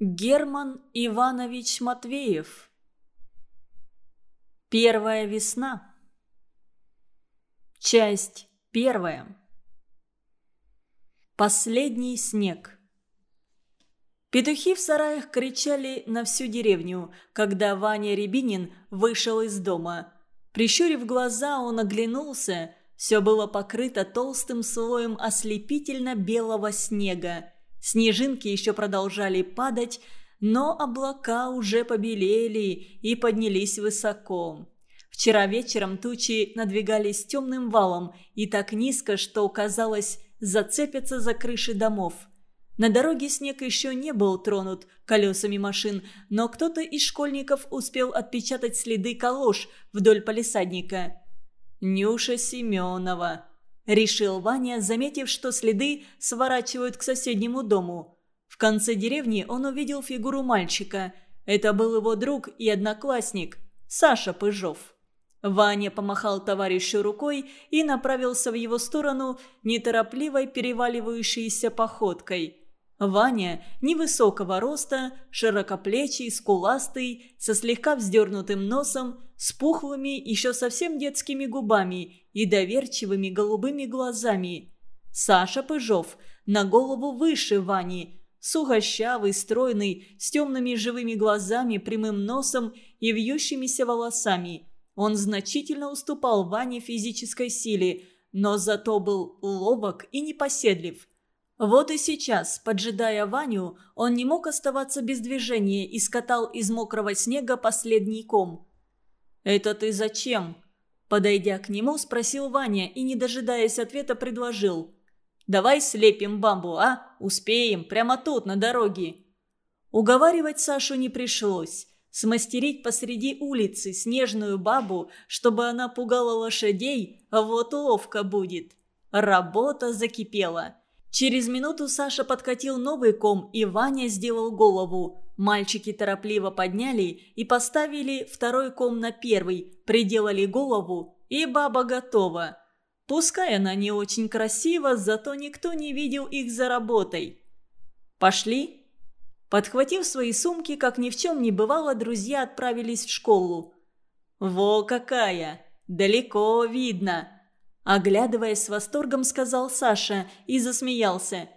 Герман Иванович Матвеев Первая весна Часть первая Последний снег Петухи в сараях кричали на всю деревню, когда Ваня Рябинин вышел из дома. Прищурив глаза, он оглянулся. Все было покрыто толстым слоем ослепительно-белого снега. Снежинки еще продолжали падать, но облака уже побелели и поднялись высоко. Вчера вечером тучи надвигались темным валом и так низко, что, казалось, зацепятся за крыши домов. На дороге снег еще не был тронут колесами машин, но кто-то из школьников успел отпечатать следы калош вдоль полисадника. «Нюша Семенова», решил Ваня, заметив, что следы сворачивают к соседнему дому. В конце деревни он увидел фигуру мальчика. Это был его друг и одноклассник, Саша Пыжов. Ваня помахал товарищу рукой и направился в его сторону неторопливой переваливающейся походкой. Ваня, невысокого роста, широкоплечий, скуластый, со слегка вздернутым носом, с пухлыми, еще совсем детскими губами и доверчивыми голубыми глазами. Саша Пыжов на голову выше Вани, сухощавый, стройный, с темными живыми глазами, прямым носом и вьющимися волосами. Он значительно уступал Ване физической силе, но зато был ловок и непоседлив. Вот и сейчас, поджидая Ваню, он не мог оставаться без движения и скатал из мокрого снега последний ком. «Это ты зачем?» Подойдя к нему, спросил Ваня и, не дожидаясь ответа, предложил. «Давай слепим бамбу, а? Успеем, прямо тут, на дороге». Уговаривать Сашу не пришлось. Смастерить посреди улицы снежную бабу, чтобы она пугала лошадей, вот ловко будет. Работа закипела. Через минуту Саша подкатил новый ком, и Ваня сделал голову. Мальчики торопливо подняли и поставили второй ком на первый, приделали голову, и баба готова. Пускай она не очень красива, зато никто не видел их за работой. «Пошли?» Подхватив свои сумки, как ни в чем не бывало, друзья отправились в школу. «Во какая! Далеко видно!» Оглядываясь с восторгом, сказал Саша и засмеялся.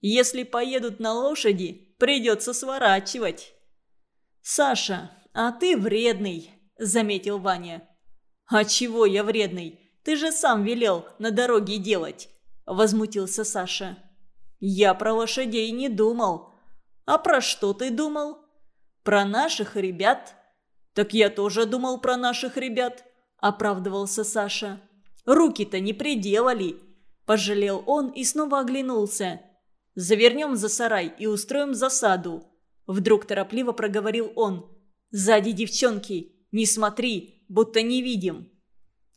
«Если поедут на лошади, придется сворачивать». «Саша, а ты вредный», – заметил Ваня. «А чего я вредный? Ты же сам велел на дороге делать», – возмутился Саша. «Я про лошадей не думал». «А про что ты думал?» «Про наших ребят». «Так я тоже думал про наших ребят», – оправдывался Саша. Руки-то не приделали!» Пожалел он и снова оглянулся. «Завернем за сарай и устроим засаду!» Вдруг торопливо проговорил он. «Сзади девчонки! Не смотри, будто не видим!»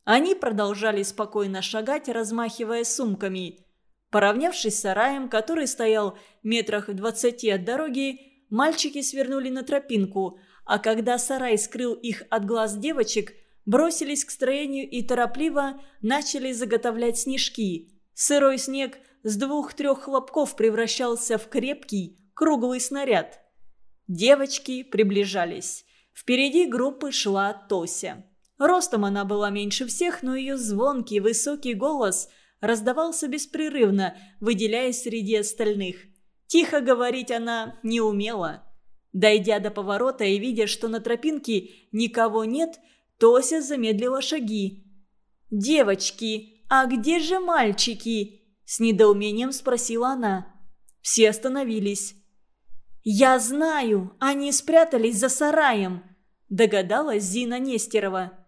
Они продолжали спокойно шагать, размахивая сумками. Поравнявшись с сараем, который стоял метрах в двадцати от дороги, мальчики свернули на тропинку, а когда сарай скрыл их от глаз девочек, бросились к строению и торопливо начали заготовлять снежки. Сырой снег с двух-трех хлопков превращался в крепкий, круглый снаряд. Девочки приближались. Впереди группы шла Тося. Ростом она была меньше всех, но ее звонкий, высокий голос раздавался беспрерывно, выделяясь среди остальных. Тихо говорить она не умела. Дойдя до поворота и видя, что на тропинке никого нет, Тося замедлила шаги. «Девочки, а где же мальчики?» – с недоумением спросила она. Все остановились. «Я знаю, они спрятались за сараем», – догадалась Зина Нестерова.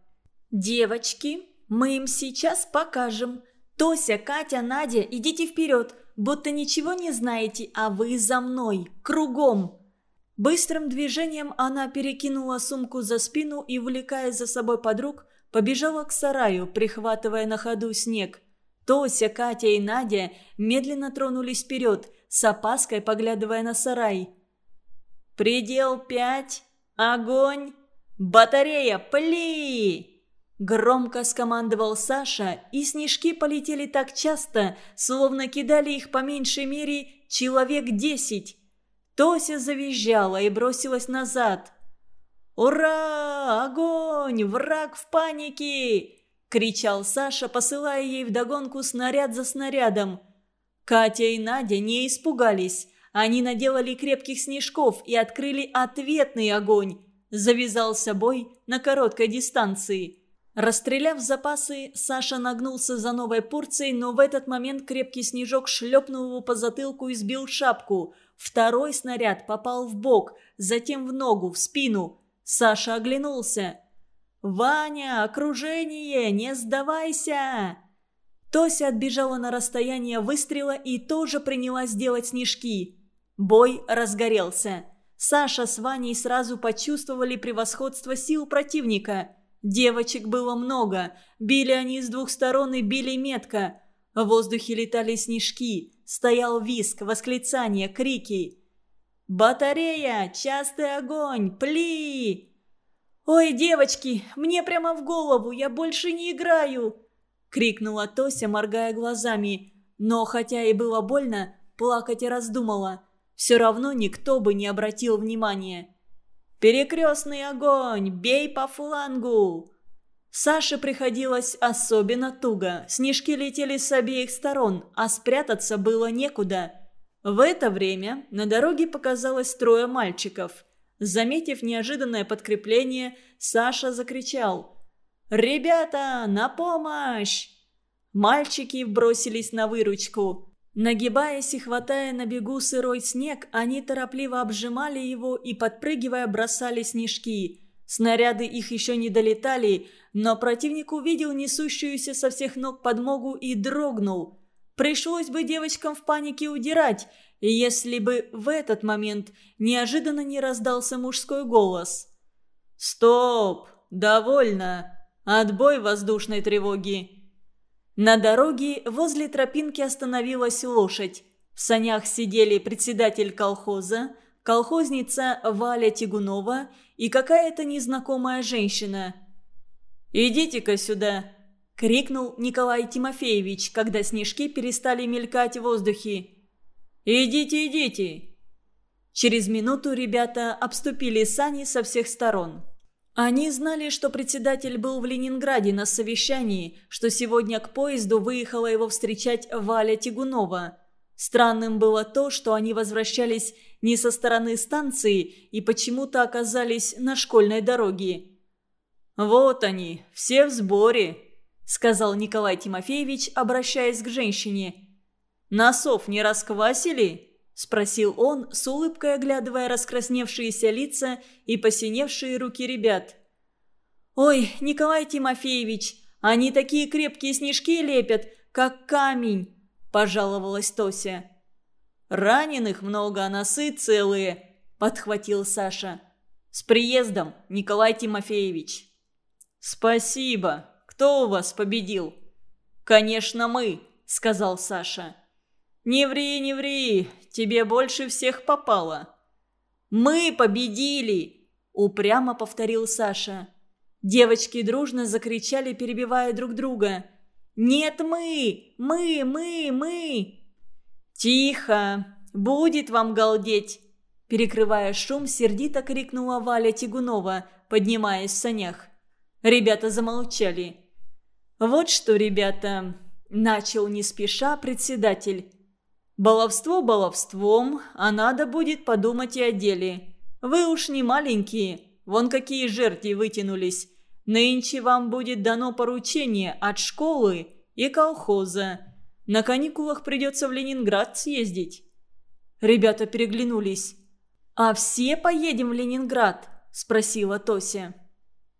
«Девочки, мы им сейчас покажем. Тося, Катя, Надя, идите вперед, будто ничего не знаете, а вы за мной, кругом». Быстрым движением она перекинула сумку за спину и, увлекая за собой подруг, побежала к сараю, прихватывая на ходу снег. Тося, Катя и Надя медленно тронулись вперед, с опаской поглядывая на сарай. «Предел пять! Огонь! Батарея, пли!» Громко скомандовал Саша, и снежки полетели так часто, словно кидали их по меньшей мере человек десять. Тося завизжала и бросилась назад. «Ура! Огонь! Враг в панике!» – кричал Саша, посылая ей вдогонку снаряд за снарядом. Катя и Надя не испугались. Они наделали крепких снежков и открыли ответный огонь. Завязался бой на короткой дистанции. Расстреляв запасы, Саша нагнулся за новой порцией, но в этот момент крепкий снежок шлепнул его по затылку и сбил шапку. Второй снаряд попал в бок, затем в ногу, в спину. Саша оглянулся. «Ваня, окружение, не сдавайся!» Тося отбежала на расстояние выстрела и тоже принялась делать снежки. Бой разгорелся. Саша с Ваней сразу почувствовали превосходство сил противника. Девочек было много. Били они с двух сторон и били метко. В воздухе летали снежки. Стоял виск, восклицания, крики. «Батарея! Частый огонь! Пли!» «Ой, девочки, мне прямо в голову, я больше не играю!» Крикнула Тося, моргая глазами. Но, хотя и было больно, плакать и раздумала. Все равно никто бы не обратил внимания. «Перекрестный огонь! Бей по флангу!» Саше приходилось особенно туго. Снежки летели с обеих сторон, а спрятаться было некуда – в это время на дороге показалось трое мальчиков. Заметив неожиданное подкрепление, Саша закричал «Ребята, на помощь!» Мальчики бросились на выручку. Нагибаясь и хватая на бегу сырой снег, они торопливо обжимали его и, подпрыгивая, бросали снежки. Снаряды их еще не долетали, но противник увидел несущуюся со всех ног подмогу и дрогнул – Пришлось бы девочкам в панике удирать, если бы в этот момент неожиданно не раздался мужской голос. «Стоп! Довольно! Отбой воздушной тревоги!» На дороге возле тропинки остановилась лошадь. В санях сидели председатель колхоза, колхозница Валя Тигунова и какая-то незнакомая женщина. «Идите-ка сюда!» – крикнул Николай Тимофеевич, когда снежки перестали мелькать в воздухе. «Идите, идите!» Через минуту ребята обступили сани со всех сторон. Они знали, что председатель был в Ленинграде на совещании, что сегодня к поезду выехала его встречать Валя Тигунова. Странным было то, что они возвращались не со стороны станции и почему-то оказались на школьной дороге. «Вот они, все в сборе», – сказал Николай Тимофеевич, обращаясь к женщине. «Носов не расквасили?» – спросил он, с улыбкой оглядывая раскрасневшиеся лица и посиневшие руки ребят. «Ой, Николай Тимофеевич, они такие крепкие снежки лепят, как камень!» – пожаловалась Тося. «Раненых много, а носы целые», – подхватил Саша. «С приездом, Николай Тимофеевич». «Спасибо», кто у вас победил?» «Конечно, мы», — сказал Саша. «Не ври, не ври, тебе больше всех попало». «Мы победили!» – упрямо повторил Саша. Девочки дружно закричали, перебивая друг друга. «Нет, мы! Мы, мы, мы!» «Тихо! Будет вам галдеть!» Перекрывая шум, сердито крикнула Валя Тигунова, поднимаясь в санях. Ребята замолчали. «Вот что, ребята», – начал не спеша председатель. «Баловство баловством, а надо будет подумать и о деле. Вы уж не маленькие, вон какие жерти вытянулись. Нынче вам будет дано поручение от школы и колхоза. На каникулах придется в Ленинград съездить». Ребята переглянулись. «А все поедем в Ленинград?» – спросила Тося.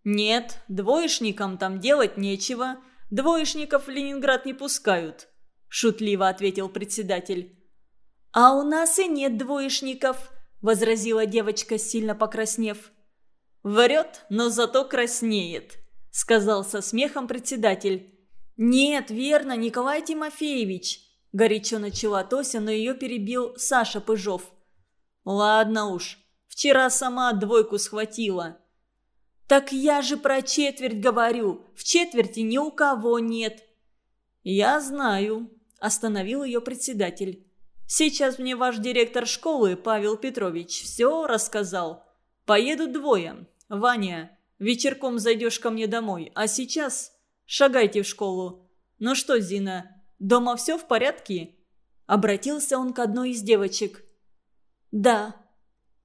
«Нет, двоечникам там делать нечего. Двоечников в Ленинград не пускают», – шутливо ответил председатель. «А у нас и нет двоечников», – возразила девочка, сильно покраснев. «Врет, но зато краснеет», – сказал со смехом председатель. «Нет, верно, Николай Тимофеевич», – горячо начала Тося, но ее перебил Саша Пыжов. «Ладно уж, вчера сама двойку схватила». «Так я же про четверть говорю. В четверти ни у кого нет». «Я знаю», – остановил ее председатель. Сейчас мне ваш директор школы, Павел Петрович, все рассказал. Поедут двое. Ваня, вечерком зайдешь ко мне домой, а сейчас шагайте в школу. Ну что, Зина, дома все в порядке?» Обратился он к одной из девочек. «Да».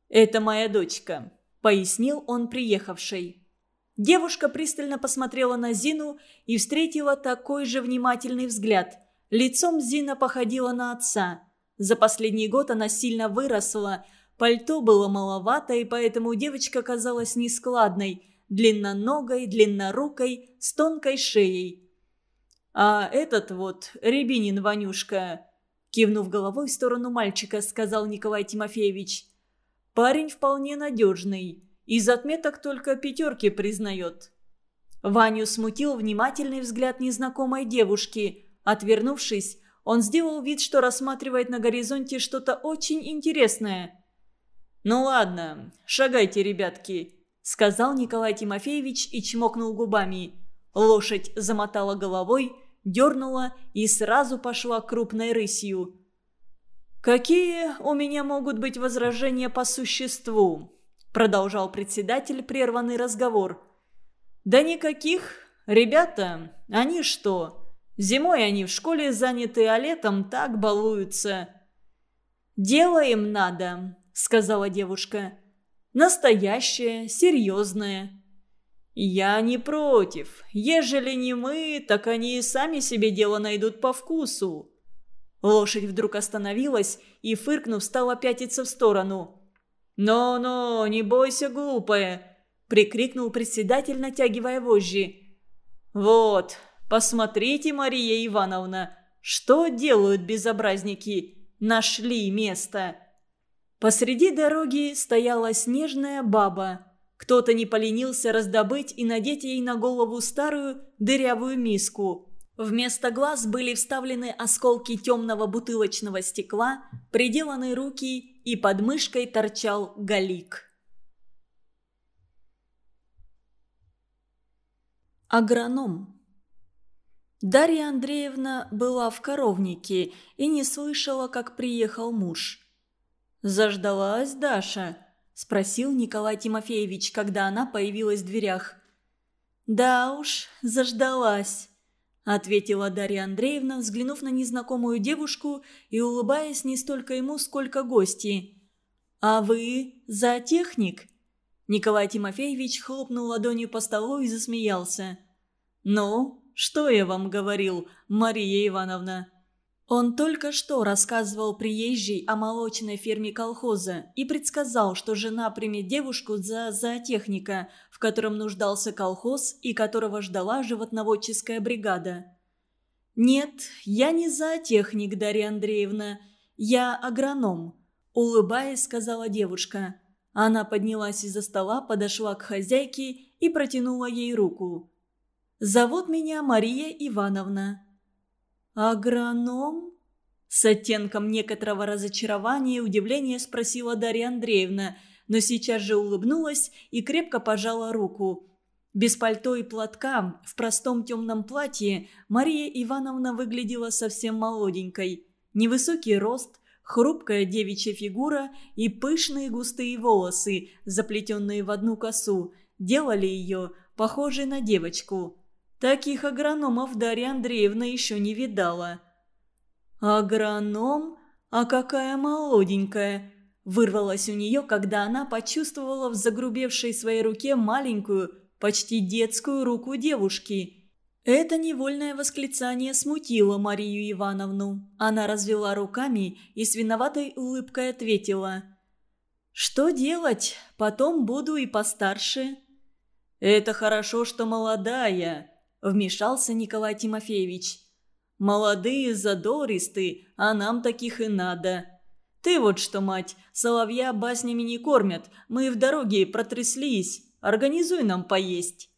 «Это моя дочка», — пояснил он приехавшей. Девушка пристально посмотрела на Зину и встретила такой же внимательный взгляд. Лицом Зина походила на отца. За последний год она сильно выросла, пальто было маловато, и поэтому девочка казалась нескладной, длинноногой, длиннорукой, с тонкой шеей. «А этот вот, Рябинин Ванюшка», кивнув головой в сторону мальчика, сказал Николай Тимофеевич. «Парень вполне надежный. Из отметок только пятерки признает». Ваню смутил внимательный взгляд незнакомой девушки. Отвернувшись, он сделал вид, что рассматривает на горизонте что-то очень интересное. «Ну ладно, шагайте, ребятки», — сказал Николай Тимофеевич и чмокнул губами. Лошадь замотала головой, дернула и сразу пошла крупной рысью. «Какие у меня могут быть возражения по существу?» Продолжал председатель прерванный разговор. «Да никаких. Ребята, они что? Зимой они в школе заняты, а летом так балуются». «Дело им надо», — сказала девушка. «Настоящее, серьезное». «Я не против. Ежели не мы, так они и сами себе дело найдут по вкусу». Лошадь вдруг остановилась и, фыркнув, стала пятиться в сторону. «Но-но, не бойся, глупая!» – прикрикнул председатель, натягивая вожжи. «Вот, посмотрите, Мария Ивановна, что делают безобразники? Нашли место!» Посреди дороги стояла снежная баба – кто-то не поленился раздобыть и надеть ей на голову старую дырявую миску. Вместо глаз были вставлены осколки темного бутылочного стекла, приделаны руки и под мышкой торчал галик. Агроном Дарья Андреевна была в коровнике и не слышала, как приехал муж. «Заждалась Даша», – спросил Николай Тимофеевич, когда она появилась в дверях. «Да уж, заждалась», – ответила Дарья Андреевна, взглянув на незнакомую девушку и улыбаясь не столько ему, сколько гости. «А вы зоотехник?» Николай Тимофеевич хлопнул ладонью по столу и засмеялся. «Ну, что я вам говорил, Мария Ивановна?» Он только что рассказывал приезжей о молочной ферме колхоза и предсказал, что жена примет девушку за зоотехника, в котором нуждался колхоз и которого ждала животноводческая бригада. «Нет, я не зоотехник, Дарья Андреевна, я агроном», – улыбаясь, сказала девушка. Она поднялась из-за стола, подошла к хозяйке и протянула ей руку. «Зовут меня Мария Ивановна». «Агроном?» С оттенком некоторого разочарования и удивления спросила Дарья Андреевна, но сейчас же улыбнулась и крепко пожала руку. Без пальто и платка, в простом темном платье, Мария Ивановна выглядела совсем молоденькой. Невысокий рост, хрупкая девичья фигура и пышные густые волосы, заплетенные в одну косу, делали ее похожей на девочку. Таких агрономов Дарья Андреевна еще не видала. «Агроном? А какая молоденькая!» Вырвалась у нее, когда она почувствовала в загрубевшей своей руке маленькую, почти детскую руку девушки. Это невольное восклицание смутило Марию Ивановну. Она развела руками и с виноватой улыбкой ответила. «Что делать? Потом буду и постарше». «Это хорошо, что молодая», вмешался Николай Тимофеевич. «Молодые, задористые, а нам таких и надо. Ты вот что, мать, соловья баснями не кормят, мы в дороге протряслись, организуй нам поесть».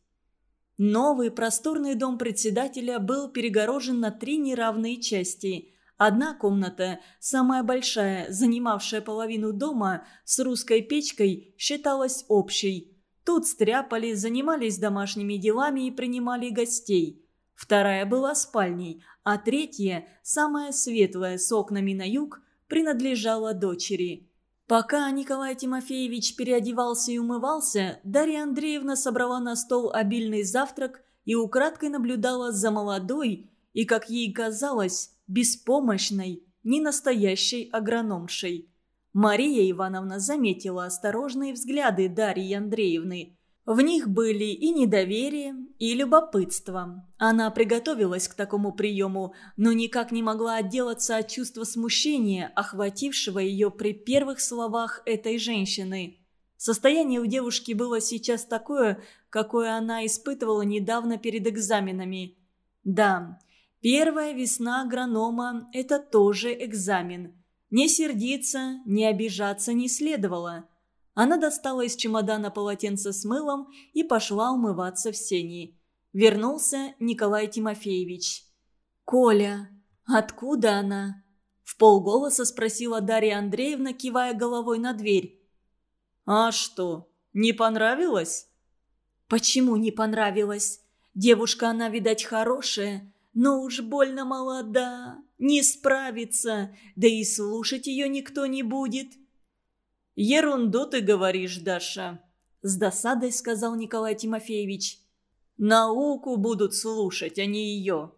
Новый просторный дом председателя был перегорожен на три неравные части. Одна комната, самая большая, занимавшая половину дома, с русской печкой, считалась общей – Тут стряпали, занимались домашними делами и принимали гостей. Вторая была спальней, а третья, самая светлая, с окнами на юг, принадлежала дочери. Пока Николай Тимофеевич переодевался и умывался, Дарья Андреевна собрала на стол обильный завтрак и украдкой наблюдала за молодой и, как ей казалось, беспомощной, ненастоящей агрономшей. Мария Ивановна заметила осторожные взгляды Дарьи Андреевны. В них были и недоверие, и любопытство. Она приготовилась к такому приему, но никак не могла отделаться от чувства смущения, охватившего ее при первых словах этой женщины. Состояние у девушки было сейчас такое, какое она испытывала недавно перед экзаменами. Да, первая весна агронома – это тоже экзамен. Не сердиться, не обижаться не следовало – она достала из чемодана полотенце с мылом и пошла умываться в сени. Вернулся Николай Тимофеевич. «Коля, откуда она?» В полголоса спросила Дарья Андреевна, кивая головой на дверь. «А что, не понравилось?» «Почему не понравилось? Девушка она, видать, хорошая, но уж больно молода, не справится, да и слушать ее никто не будет». «Ерунду ты говоришь, Даша», – с досадой сказал Николай Тимофеевич. «Науку будут слушать, а не ее».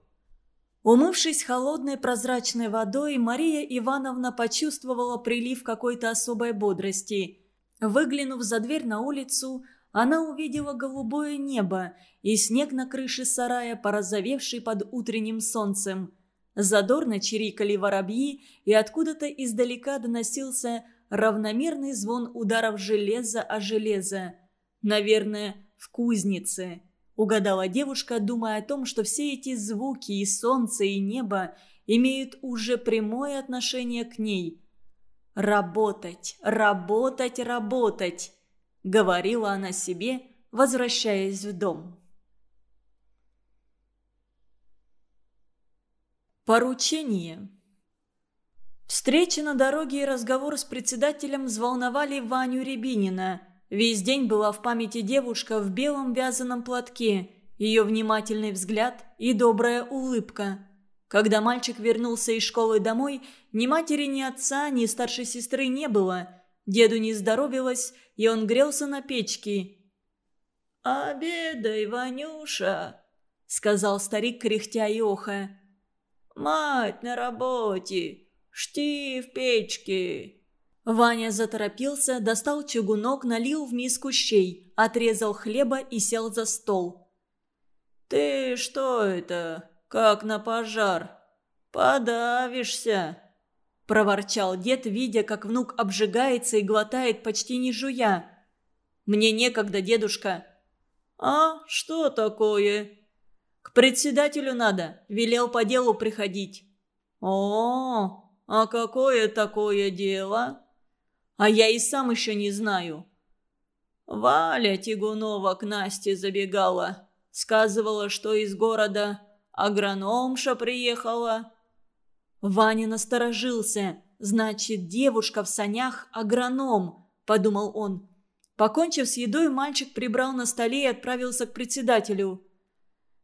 Умывшись холодной прозрачной водой, Мария Ивановна почувствовала прилив какой-то особой бодрости. Выглянув за дверь на улицу, она увидела голубое небо и снег на крыше сарая, порозовевший под утренним солнцем. Задорно чирикали воробьи, и откуда-то издалека доносился равномерный звон ударов железа о железо. Наверное, в кузнице. Угадала девушка, думая о том, что все эти звуки и солнце, и небо имеют уже прямое отношение к ней. «Работать, работать, работать!» — говорила она себе, возвращаясь в дом. Поручение Встреча на дороге и разговор с председателем взволновали Ваню Рябинина. Весь день была в памяти девушка в белом вязаном платке, ее внимательный взгляд и добрая улыбка. Когда мальчик вернулся из школы домой, ни матери, ни отца, ни старшей сестры не было. Деду не здоровилось, и он грелся на печке. «Обедай, Ванюша», — сказал старик, кряхтя и охая. «Мать на работе, «Шти в печке!» Ваня заторопился, достал чугунок, налил в миску щей, отрезал хлеба и сел за стол. «Ты что это, как на пожар? Подавишься!» Проворчал дед, видя, как внук обжигается и глотает, почти не жуя. «Мне некогда, дедушка». «А что такое?» «К председателю надо. Велел по делу приходить». «О, «А какое такое дело?» «А я и сам еще не знаю». Валя Тигунова к Насте забегала. Сказывала, что из города агрономша приехала. Ваня насторожился. «Значит, девушка в санях – агроном», – подумал он. Покончив с едой, мальчик прибрал на столе и отправился к председателю.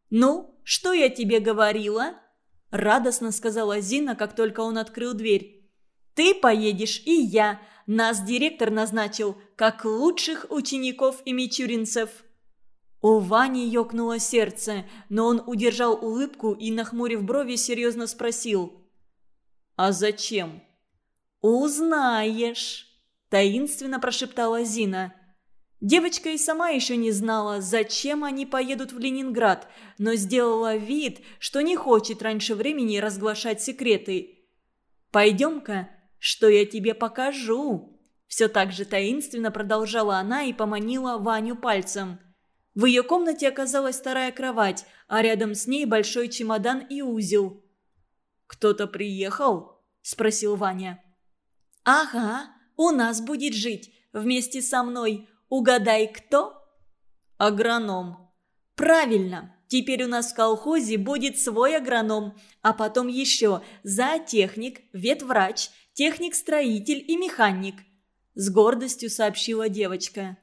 «Ну, что я тебе говорила?» – радостно сказала Зина, как только он открыл дверь. «Ты поедешь, и я. Нас директор назначил, как лучших учеников и мичуринцев». У Вани ёкнуло сердце, но он удержал улыбку и, нахмурив брови, серьезно спросил. «А зачем?» «Узнаешь», – таинственно прошептала Зина. Девочка и сама еще не знала, зачем они поедут в Ленинград, но сделала вид, что не хочет раньше времени разглашать секреты. «Пойдем-ка, что я тебе покажу!» Все так же таинственно продолжала она и поманила Ваню пальцем. В ее комнате оказалась вторая кровать, а рядом с ней большой чемодан и узел. «Кто-то приехал?» – спросил Ваня. «Ага, у нас будет жить, вместе со мной. Угадай, кто?» «Агроном». «Правильно. Теперь у нас в колхозе будет свой агроном, а потом еще зоотехник, ветврач, техник-строитель и механик», – с гордостью сообщила девочка.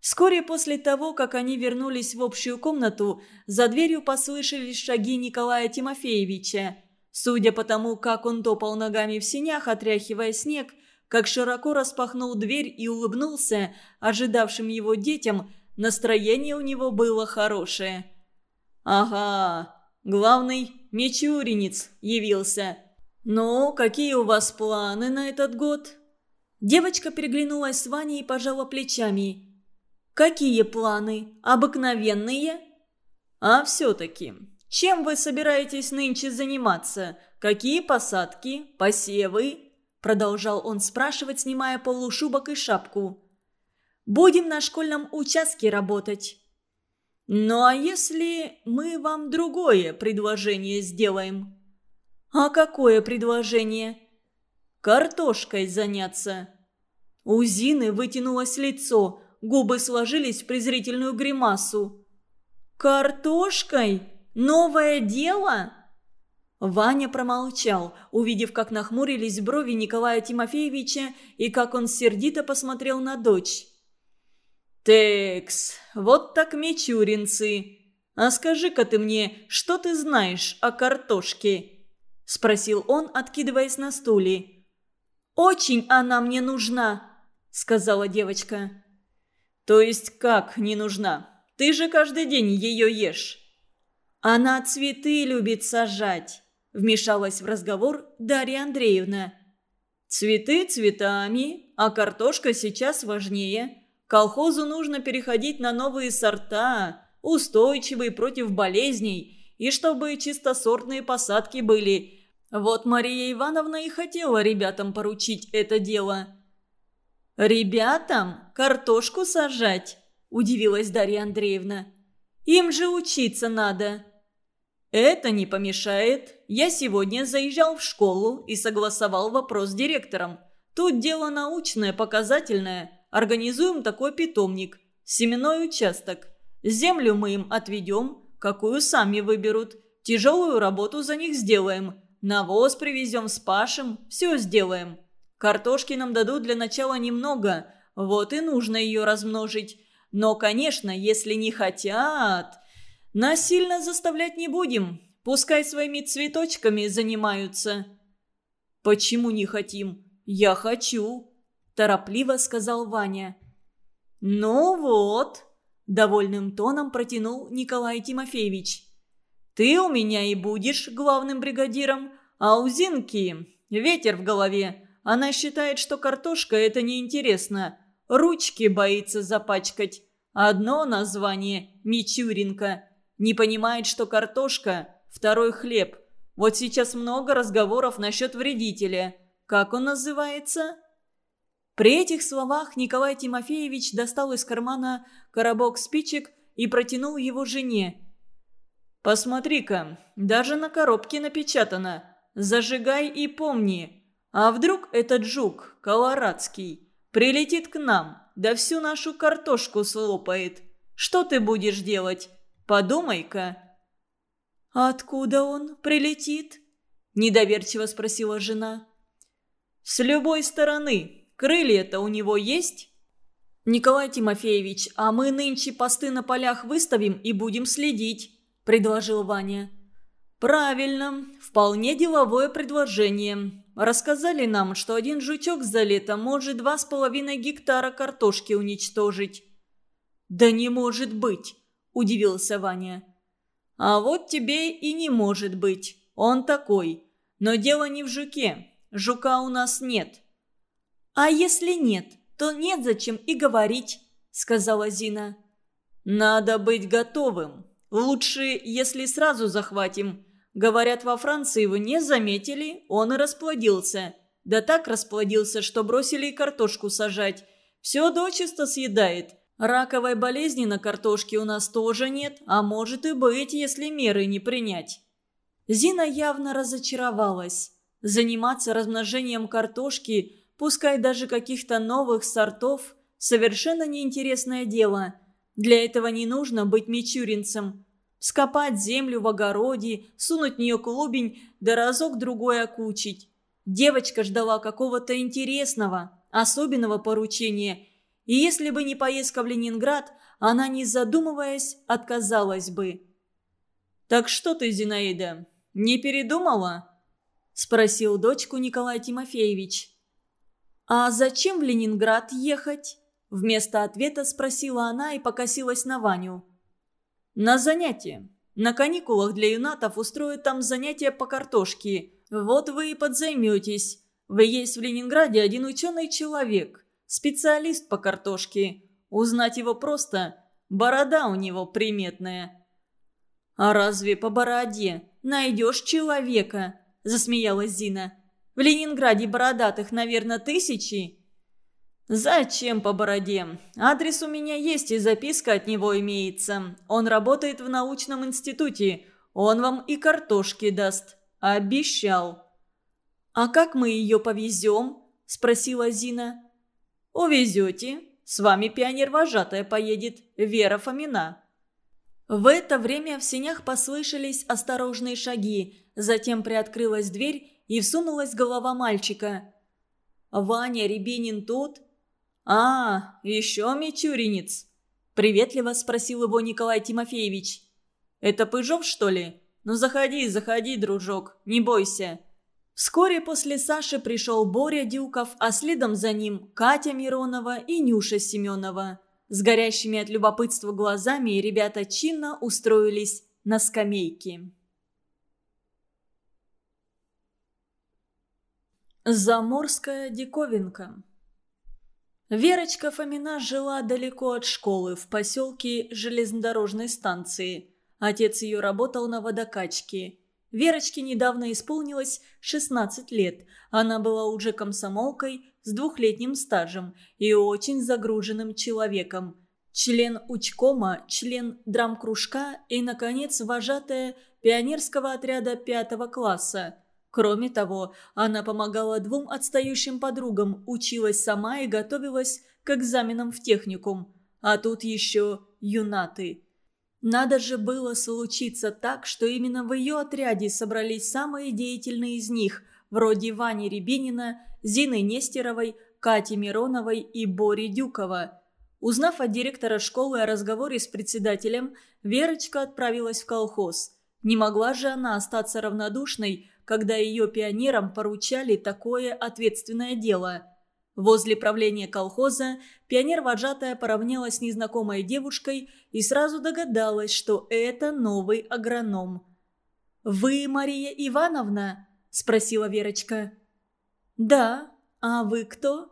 Вскоре после того, как они вернулись в общую комнату, за дверью послышались шаги Николая Тимофеевича. Судя по тому, как он топал ногами в синях, отряхивая снег, как широко распахнул дверь и улыбнулся ожидавшим его детям, настроение у него было хорошее. «Ага, главный мечуринец явился. Ну, какие у вас планы на этот год?» Девочка переглянулась с Ваней и пожала плечами. «Какие планы? Обыкновенные?» «А все-таки, чем вы собираетесь нынче заниматься? Какие посадки, посевы?» Продолжал он спрашивать, снимая полушубок и шапку. «Будем на школьном участке работать». «Ну а если мы вам другое предложение сделаем?» «А какое предложение?» «Картошкой заняться». У Зины вытянулось лицо, губы сложились в презрительную гримасу. «Картошкой? Новое дело?» Ваня промолчал, увидев, как нахмурились брови Николая Тимофеевича и как он сердито посмотрел на дочь. «Текс, вот так мечуринцы. А скажи-ка ты мне, что ты знаешь о картошке?» – спросил он, откидываясь на стуле. «Очень она мне нужна», – сказала девочка. «То есть как не нужна? Ты же каждый день ее ешь». «Она цветы любит сажать», – вмешалась в разговор Дарья Андреевна. «Цветы цветами, а картошка сейчас важнее. Колхозу нужно переходить на новые сорта, устойчивые против болезней, и чтобы чистосортные посадки были. Вот Мария Ивановна и хотела ребятам поручить это дело». «Ребятам картошку сажать?» – удивилась Дарья Андреевна. «Им же учиться надо». «Это не помешает. Я сегодня заезжал в школу и согласовал вопрос с директором. Тут дело научное, показательное. Организуем такой питомник. Семенной участок. Землю мы им отведем, какую сами выберут. Тяжелую работу за них сделаем. Навоз привезем, спашем, все сделаем». Картошки нам дадут для начала немного, вот и нужно ее размножить. Но, конечно, если не хотят... Насильно заставлять не будем. Пускай своими цветочками занимаются. Почему не хотим? Я хочу, торопливо сказал Ваня. Ну вот, довольным тоном протянул Николай Тимофеевич. Ты у меня и будешь главным бригадиром, а у Зинки ветер в голове. Она считает, что картошка – это неинтересно. Ручки боится запачкать. Одно название – Мичуринка. Не понимает, что картошка – второй хлеб. Вот сейчас много разговоров насчет вредителя. Как он называется? При этих словах Николай Тимофеевич достал из кармана коробок спичек и протянул его жене. «Посмотри-ка, даже на коробке напечатано. Зажигай и помни, а вдруг этот жук, колорадский, прилетит к нам, да всю нашу картошку слопает? Что ты будешь делать? Подумай-ка». «Откуда он прилетит?» – недоверчиво спросила жена. «С любой стороны. Крылья-то у него есть?» «Николай Тимофеевич, а мы нынче посты на полях выставим и будем следить», – предложил Ваня. «Правильно, вполне деловое предложение. Рассказали нам, что один жучок за лето может два с половиной гектара картошки уничтожить». «Да не может быть!» – удивился Ваня. «А вот тебе и не может быть. Он такой. Но дело не в жуке. Жука у нас нет». «А если нет, то нет зачем и говорить», – сказала Зина. «Надо быть готовым. Лучше, если сразу захватим». Говорят, во Франции его не заметили, он и расплодился. Да так расплодился, что бросили и картошку сажать. Все дочисто съедает. Раковой болезни на картошке у нас тоже нет, а может и быть, если меры не принять. Зина явно разочаровалась. Заниматься размножением картошки, пускай даже каких-то новых сортов, совершенно неинтересное дело. Для этого не нужно быть мичуринцем. Скопать землю в огороде, сунуть в нее клубень, да разок-другой окучить. Девочка ждала какого-то интересного, особенного поручения. И если бы не поездка в Ленинград, она, не задумываясь, отказалась бы. «Так что ты, Зинаида, не передумала?» – спросил дочку Николай Тимофеевич. «А зачем в Ленинград ехать?» Вместо ответа спросила она и покосилась на Ваню. «На занятия. На каникулах для юнатов устроят там занятия по картошке. Вот вы и подзайметесь. Вы есть в Ленинграде один ученый человек, специалист по картошке. Узнать его просто. Борода у него приметная». «А разве по бороде найдешь человека?» – засмеялась Зина. «В Ленинграде бородатых, наверное, тысячи». «Зачем по бороде? Адрес у меня есть и записка от него имеется. Он работает в научном институте. Он вам и картошки даст. Обещал». «А как мы ее повезем?» – спросила Зина. «Увезете. С вами пионер-вожатая поедет, Вера Фомина». В это время в сенях послышались осторожные шаги, затем приоткрылась дверь и всунулась голова мальчика. «Ваня Рябинин тут?» «А, еще мичуринец?» – приветливо спросил его Николай Тимофеевич. «Это Пыжов, что ли? Ну заходи, заходи, дружок, не бойся». Вскоре после Саши пришел Боря Дюков, а следом за ним Катя Миронова и Нюша Семенова. С горящими от любопытства глазами ребята чинно устроились на скамейке. Заморская диковинка Верочка Фомина жила далеко от школы, в поселке железнодорожной станции. Отец ее работал на водокачке. Верочке недавно исполнилось 16 лет. Она была уже комсомолкой с двухлетним стажем и очень загруженным человеком. Член учкома, член драмкружка и, наконец, вожатая пионерского отряда пятого класса – Кроме того, она помогала двум отстающим подругам, училась сама и готовилась к экзаменам в техникум. А тут еще юнаты. Надо же было случиться так, что именно в ее отряде собрались самые деятельные из них, вроде Вани Рябинина, Зины Нестеровой, Кати Мироновой и Бори Дюкова. Узнав от директора школы о разговоре с председателем, Верочка отправилась в колхоз. Не могла же она остаться равнодушной когда ее пионерам поручали такое ответственное дело. Возле правления колхоза пионер-вожатая поравнялась с незнакомой девушкой и сразу догадалась, что это новый агроном. «Вы Мария Ивановна?» – спросила Верочка. «Да. А вы кто?»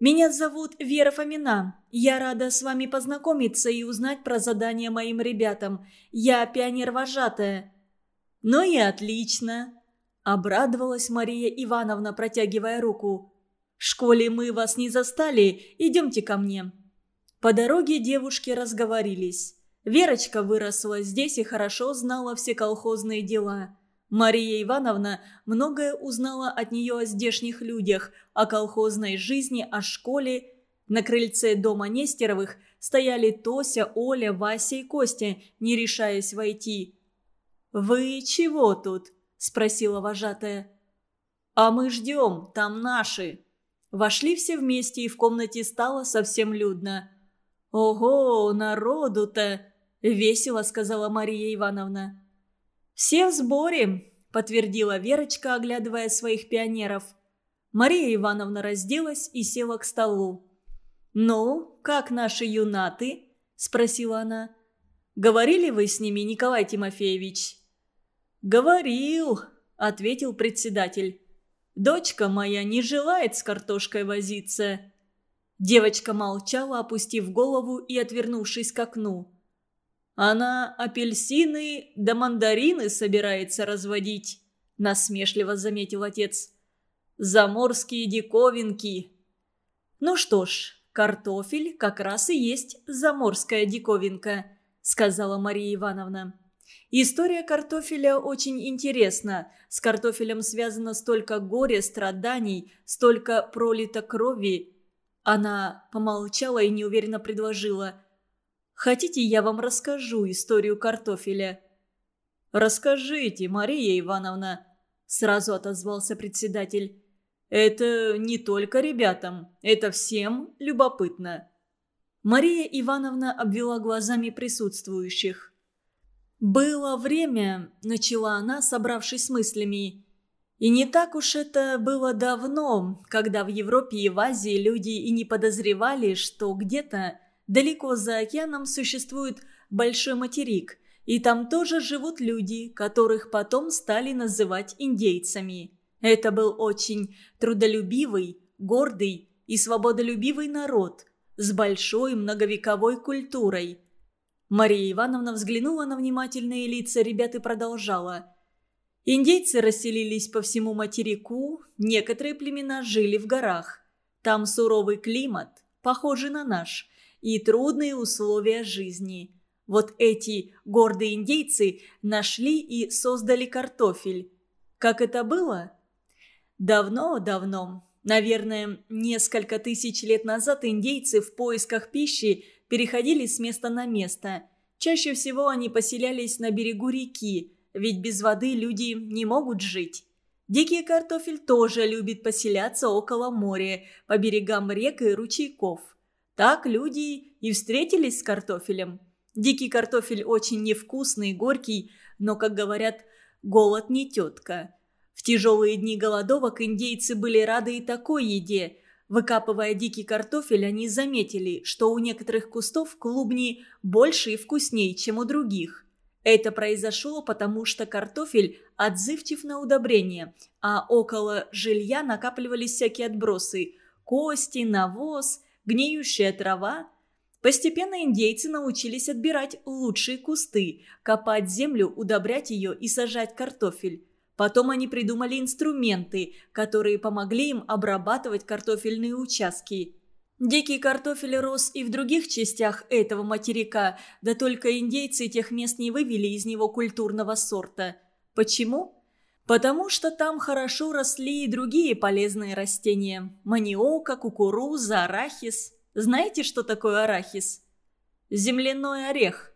«Меня зовут Вера Фомина. Я рада с вами познакомиться и узнать про задание моим ребятам. Я пионер-вожатая». «Ну и отлично», Обрадовалась Мария Ивановна, протягивая руку. «В школе мы вас не застали, идемте ко мне». По дороге девушки разговорились. Верочка выросла здесь и хорошо знала все колхозные дела. Мария Ивановна многое узнала от нее о здешних людях, о колхозной жизни, о школе. На крыльце дома Нестеровых стояли Тося, Оля, Вася и Костя, не решаясь войти. «Вы чего тут?» спросила вожатая. «А мы ждем, там наши». Вошли все вместе, и в комнате стало совсем людно. «Ого, народу-то!» – весело сказала Мария Ивановна. «Все в сборе», – подтвердила Верочка, оглядывая своих пионеров. Мария Ивановна разделась и села к столу. «Ну, как наши юнаты?» – спросила она. «Говорили вы с ними, Николай Тимофеевич?» «Говорил», — ответил председатель. «Дочка моя не желает с картошкой возиться». Девочка молчала, опустив голову и отвернувшись к окну. «Она апельсины да мандарины собирается разводить», — насмешливо заметил отец. «Заморские диковинки». «Ну что ж, картофель как раз и есть заморская диковинка», — сказала Мария Ивановна. История картофеля очень интересна. С картофелем связано столько горя, страданий, столько пролито крови. Она помолчала и неуверенно предложила. «Хотите, я вам расскажу историю картофеля?» «Расскажите, Мария Ивановна», – сразу отозвался председатель. «Это не только ребятам, это всем любопытно». Мария Ивановна обвела глазами присутствующих. «Было время», — начала она, собравшись с мыслями. И не так уж это было давно, когда в Европе и в Азии люди и не подозревали, что где-то далеко за океаном существует большой материк, и там тоже живут люди, которых потом стали называть индейцами. Это был очень трудолюбивый, гордый и свободолюбивый народ с большой многовековой культурой. Мария Ивановна взглянула на внимательные лица ребят и продолжала. Индейцы расселились по всему материку, некоторые племена жили в горах. Там суровый климат, похожий на наш, и трудные условия жизни. Вот эти гордые индейцы нашли и создали картофель. Как это было? Давно-давно, наверное, несколько тысяч лет назад индейцы в поисках пищи переходили с места на место. Чаще всего они поселялись на берегу реки, ведь без воды люди не могут жить. Дикий картофель тоже любит поселяться около моря, по берегам рек и ручейков. Так люди и встретились с картофелем. Дикий картофель очень невкусный и горький, но, как говорят, голод не тетка. В тяжелые дни голодовок индейцы были рады и такой еде. Выкапывая дикий картофель, они заметили, что у некоторых кустов клубни больше и вкуснее, чем у других. Это произошло потому, что картофель отзывчив на удобрения, а около жилья накапливались всякие отбросы – кости, навоз, гниющая трава. Постепенно индейцы научились отбирать лучшие кусты, копать землю, удобрять ее и сажать картофель. Потом они придумали инструменты, которые помогли им обрабатывать картофельные участки – Дикий картофель рос и в других частях этого материка, да только индейцы тех мест не вывели из него культурного сорта. Почему? Потому что там хорошо росли и другие полезные растения. Маниока, кукуруза, арахис. Знаете, что такое арахис? Земляной орех.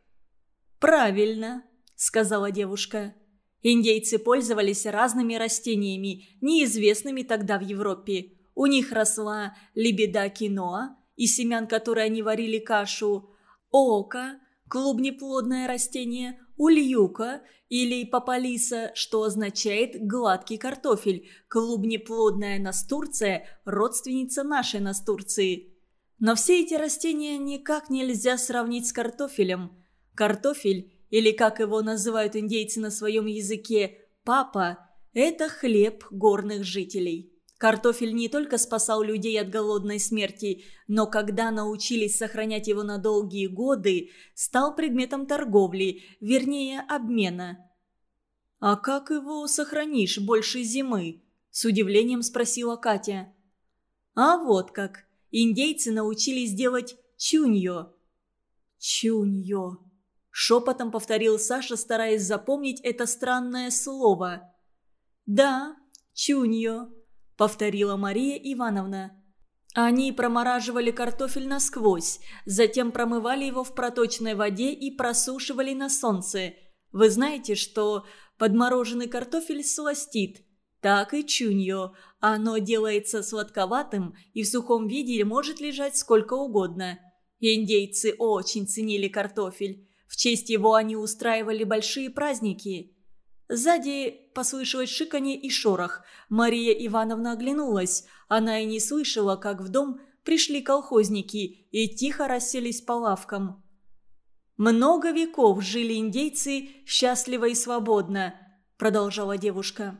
«Правильно», — сказала девушка. Индейцы пользовались разными растениями, неизвестными тогда в Европе. У них росла лебеда киноа, из семян которой они варили кашу, ока, клубнеплодное растение, ульюка или папалиса, что означает «гладкий картофель», клубнеплодная настурция, родственница нашей настурции. Но все эти растения никак нельзя сравнить с картофелем. Картофель, или как его называют индейцы на своем языке, папа – это хлеб горных жителей. Картофель не только спасал людей от голодной смерти, но когда научились сохранять его на долгие годы, стал предметом торговли, вернее, обмена. «А как его сохранишь больше зимы?» – с удивлением спросила Катя. «А вот как. Индейцы научились делать чуньо». «Чуньо», – шепотом повторил Саша, стараясь запомнить это странное слово. «Да, чуньо», повторила Мария Ивановна. Они промораживали картофель насквозь, затем промывали его в проточной воде и просушивали на солнце. Вы знаете, что подмороженный картофель сластит. Так и чуньо. Оно делается сладковатым и в сухом виде может лежать сколько угодно. Индейцы очень ценили картофель. В честь его они устраивали большие праздники. Сзади послышалось шиканье и шорох. Мария Ивановна оглянулась. Она и не слышала, как в дом пришли колхозники и тихо расселись по лавкам. «Много веков жили индейцы счастливо и свободно», – продолжала девушка.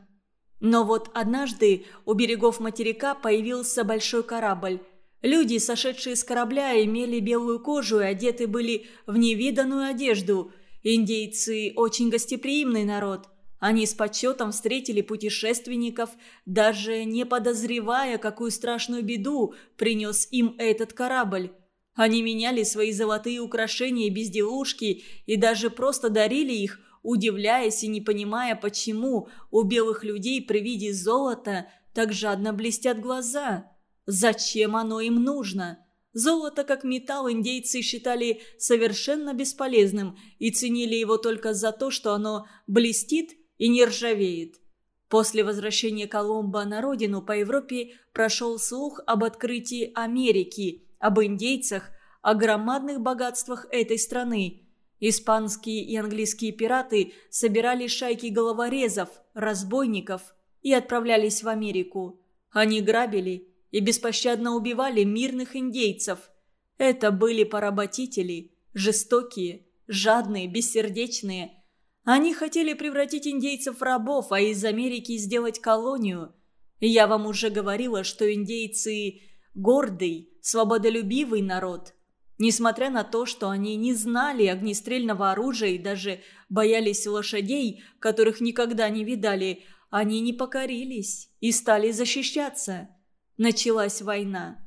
Но вот однажды у берегов материка появился большой корабль. Люди, сошедшие с корабля, имели белую кожу и одеты были в невиданную одежду. Индейцы – очень гостеприимный народ – они с почетом встретили путешественников, даже не подозревая, какую страшную беду принес им этот корабль. Они меняли свои золотые украшения и безделушки и даже просто дарили их, удивляясь и не понимая, почему у белых людей при виде золота так жадно блестят глаза. Зачем оно им нужно? Золото как металл индейцы считали совершенно бесполезным и ценили его только за то, что оно блестит и не ржавеет. После возвращения Колумба на родину по Европе прошел слух об открытии Америки, об индейцах, о громадных богатствах этой страны. Испанские и английские пираты собирали шайки головорезов, разбойников. и отправлялись в Америку. Они грабили и беспощадно убивали мирных индейцев. Это были поработители, жестокие, жадные, бессердечные. Они хотели превратить индейцев в рабов, а из Америки сделать колонию. Я вам уже говорила, что индейцы – гордый, свободолюбивый народ. Несмотря на то, что они не знали огнестрельного оружия и даже боялись лошадей, которых никогда не видали, они не покорились и стали защищаться. Началась война.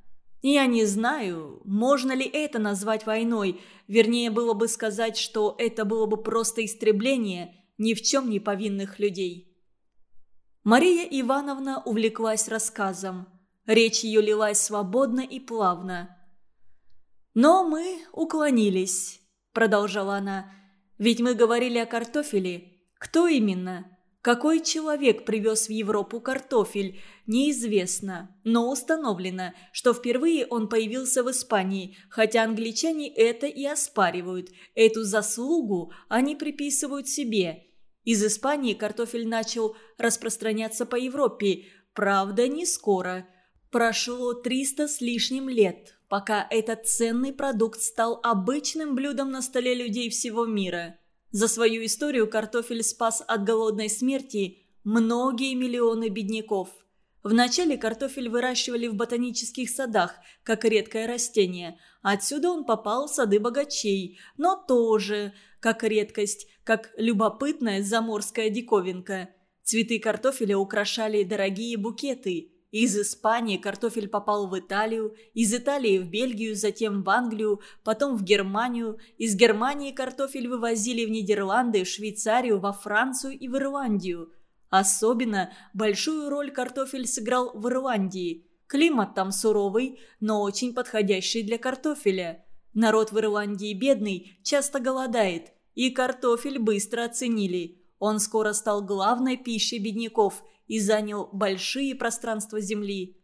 Я не знаю, можно ли это назвать войной. Вернее, было бы сказать, что это было бы просто истребление ни в чем не повинных людей. Мария Ивановна увлеклась рассказом. Речь ее лилась свободно и плавно. «Но мы уклонились», – продолжала она. «Ведь мы говорили о картофеле. Кто именно? Какой человек привез в Европу картофель, неизвестно, но установлено, что впервые он появился в Испании, хотя англичане это и оспаривают. Эту заслугу они приписывают себе. Из Испании картофель начал распространяться по Европе, правда, не скоро. Прошло 300 с лишним лет, пока этот ценный продукт стал обычным блюдом на столе людей всего мира. За свою историю картофель спас от голодной смерти многие миллионы бедняков. Вначале картофель выращивали в ботанических садах, как редкое растение. Отсюда он попал в сады богачей, но тоже как редкость, как любопытная заморская диковинка. Цветы картофеля украшали дорогие букеты – из Испании картофель попал в Италию, из Италии в Бельгию, затем в Англию, потом в Германию. Из Германии картофель вывозили в Нидерланды, Швейцарию, во Францию и в Ирландию. Особенно большую роль картофель сыграл в Ирландии. Климат там суровый, но очень подходящий для картофеля. Народ в Ирландии бедный, часто голодает, и картофель быстро оценили. Он скоро стал главной пищей бедняков – и занял большие пространства земли.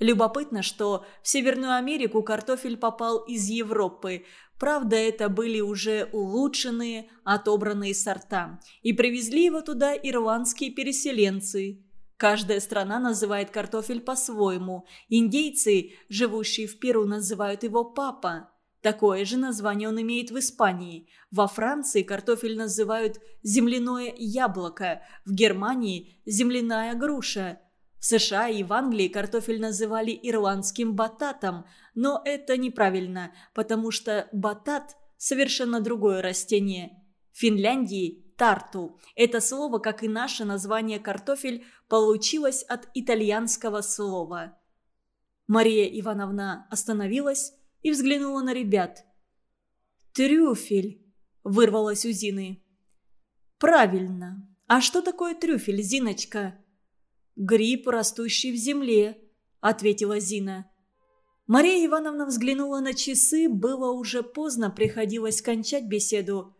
Любопытно, что в Северную Америку картофель попал из Европы. Правда, это были уже улучшенные, отобранные сорта. И привезли его туда ирландские переселенцы. Каждая страна называет картофель по-своему. Индейцы, живущие в Перу, называют его папа. Такое же название он имеет в Испании. Во Франции картофель называют земляное яблоко, в Германии – земляная груша. В США и в Англии картофель называли ирландским бататом, но это неправильно, потому что батат – совершенно другое растение. В Финляндии – тарту. Это слово, как и наше название картофель, получилось от итальянского слова. Мария Ивановна остановилась, и взглянула на ребят. «Трюфель!» – вырвалась у Зины. «Правильно. А что такое трюфель, Зиночка?» «Гриб, растущий в земле», – ответила Зина. Мария Ивановна взглянула на часы, было уже поздно, приходилось кончать беседу.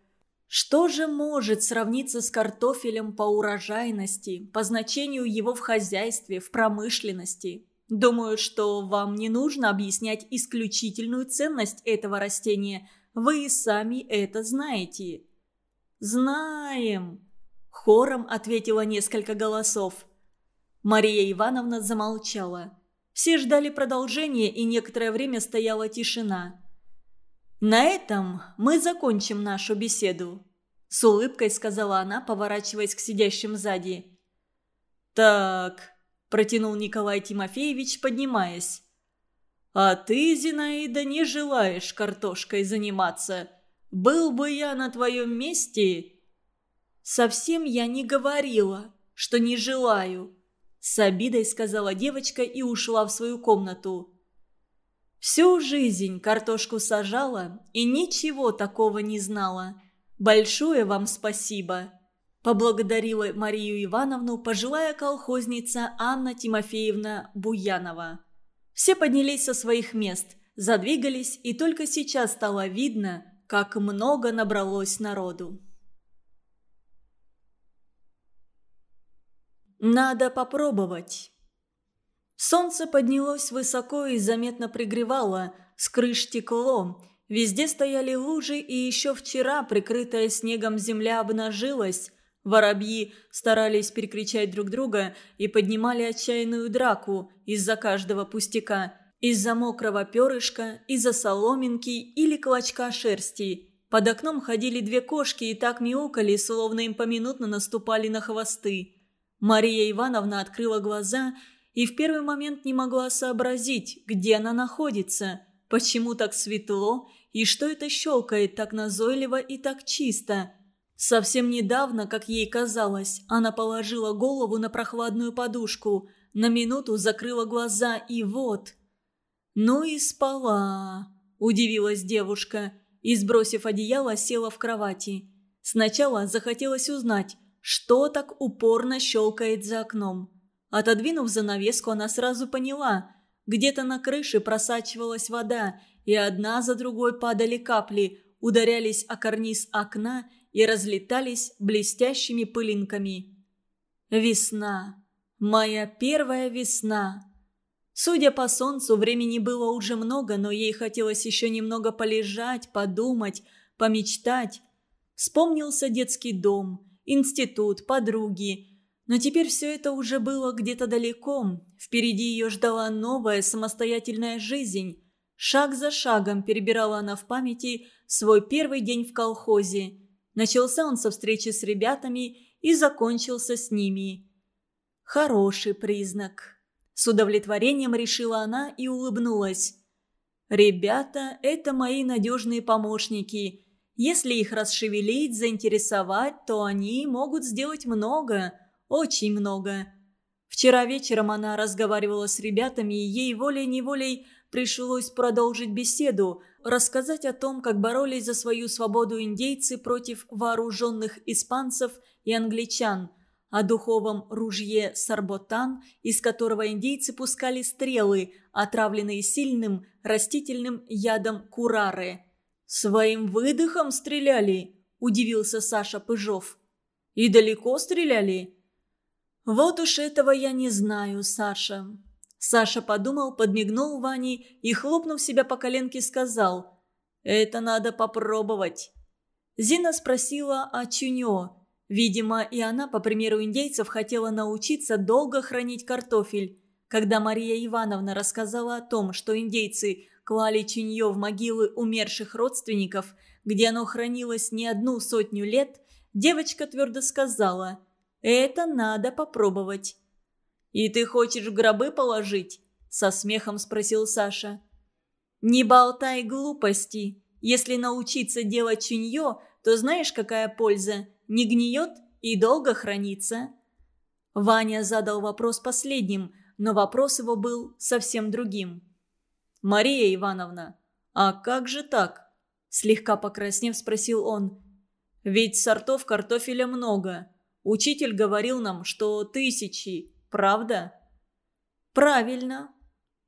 Что же может сравниться с картофелем по урожайности, по значению его в хозяйстве, в промышленности? Думаю, что вам не нужно объяснять исключительную ценность этого растения. Вы и сами это знаете». «Знаем», – хором ответило несколько голосов. Мария Ивановна замолчала. Все ждали продолжения, и некоторое время стояла тишина. «На этом мы закончим нашу беседу», – с улыбкой сказала она, поворачиваясь к сидящим сзади. «Так», протянул Николай Тимофеевич, поднимаясь. «А ты, Зинаида, не желаешь картошкой заниматься. Был бы я на твоем месте...» «Совсем я не говорила, что не желаю», — с обидой сказала девочка и ушла в свою комнату. Всю жизнь картошку сажала и ничего такого не знала. Большое вам спасибо. Поблагодарила Марию Ивановну пожилая колхозница Анна Тимофеевна Буянова. Все поднялись со своих мест, задвигались, и только сейчас стало видно, как много набралось народу. Надо попробовать. Солнце поднялось высоко и заметно пригревало, с крыш текло, везде стояли лужи, и еще вчера прикрытая снегом земля обнажилась, Воробьи старались перекричать друг друга и поднимали отчаянную драку из-за каждого пустяка, из-за мокрого перышка, из-за соломинки или клочка шерсти. Под окном ходили две кошки и так мяукали, словно им поминутно наступали на хвосты. Мария Ивановна открыла глаза и в первый момент не могла сообразить, где она находится, почему так светло и что это щелкает так назойливо и так чисто – Совсем недавно, как ей казалось, она положила голову на прохладную подушку, на минуту закрыла глаза и вот... «Ну и спала», – удивилась девушка и, сбросив одеяло, села в кровати. Сначала захотелось узнать, что так упорно щелкает за окном. Отодвинув занавеску, она сразу поняла. Где-то на крыше просачивалась вода, и одна за другой падали капли, ударялись о карниз окна и разлетались блестящими пылинками. Весна. Моя первая весна. Судя по солнцу, времени было уже много, но ей хотелось еще немного полежать, подумать, помечтать. Вспомнился детский дом, институт, подруги. Но теперь все это уже было где-то далеко. Впереди ее ждала новая самостоятельная жизнь. Шаг за шагом перебирала она в памяти свой первый день в колхозе. Начался он со встречи с ребятами и закончился с ними. Хороший признак. С удовлетворением решила она и улыбнулась. «Ребята – это мои надежные помощники. Если их расшевелить, заинтересовать, то они могут сделать много, очень много». Вчера вечером она разговаривала с ребятами, и ей волей-неволей пришлось продолжить беседу, рассказать о том, как боролись за свою свободу индейцы против вооруженных испанцев и англичан, о духовом ружье «Сарботан», из которого индейцы пускали стрелы, отравленные сильным растительным ядом курары. «Своим выдохом стреляли?» – удивился Саша Пыжов. «И далеко стреляли?» «Вот уж этого я не знаю, Саша. Саша подумал, подмигнул Ване и, хлопнув себя по коленке, сказал «Это надо попробовать». Зина спросила о Чуньо. Видимо, и она, по примеру индейцев, хотела научиться долго хранить картофель. Когда Мария Ивановна рассказала о том, что индейцы клали Чуньо в могилы умерших родственников, где оно хранилось не одну сотню лет, девочка твердо сказала «Это надо попробовать». «И ты хочешь в гробы положить?» – со смехом спросил Саша. «Не болтай глупости. Если научиться делать чинье, то знаешь, какая польза? Не гниет и долго хранится». Ваня задал вопрос последним, но вопрос его был совсем другим. «Мария Ивановна, а как же так?» Слегка покраснев, спросил он. «Ведь сортов картофеля много. Учитель говорил нам, что тысячи, Правда? Правильно.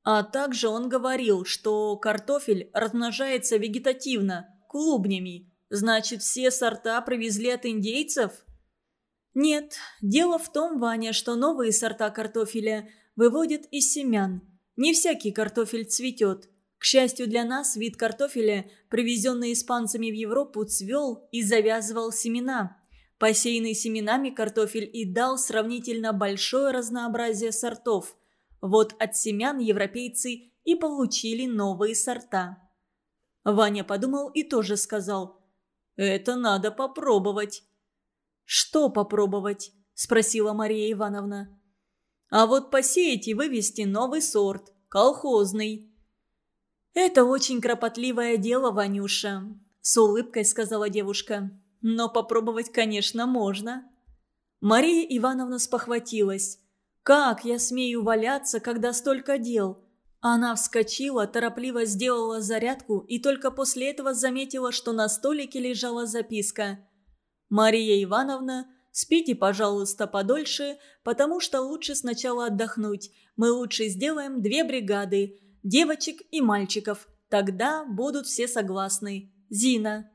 А также он говорил, что картофель размножается вегетативно, клубнями. Значит, все сорта привезли от индейцев? Нет, дело в том, Ваня, что новые сорта картофеля выводят из семян. Не всякий картофель цветет. К счастью для нас, вид картофеля, привезенный испанцами в Европу, цвел и завязывал семена. Посеянный семенами картофель и дал сравнительно большое разнообразие сортов. Вот от семян европейцы и получили новые сорта. Ваня подумал и тоже сказал. «Это надо попробовать». «Что попробовать?» – спросила Мария Ивановна. «А вот посеять и вывести новый сорт, колхозный». «Это очень кропотливое дело, Ванюша», – с улыбкой сказала девушка. Но попробовать, конечно, можно. Мария Ивановна спохватилась. «Как я смею валяться, когда столько дел?» Она вскочила, торопливо сделала зарядку и только после этого заметила, что на столике лежала записка. «Мария Ивановна, спите, пожалуйста, подольше, потому что лучше сначала отдохнуть. Мы лучше сделаем две бригады, девочек и мальчиков. Тогда будут все согласны. Зина».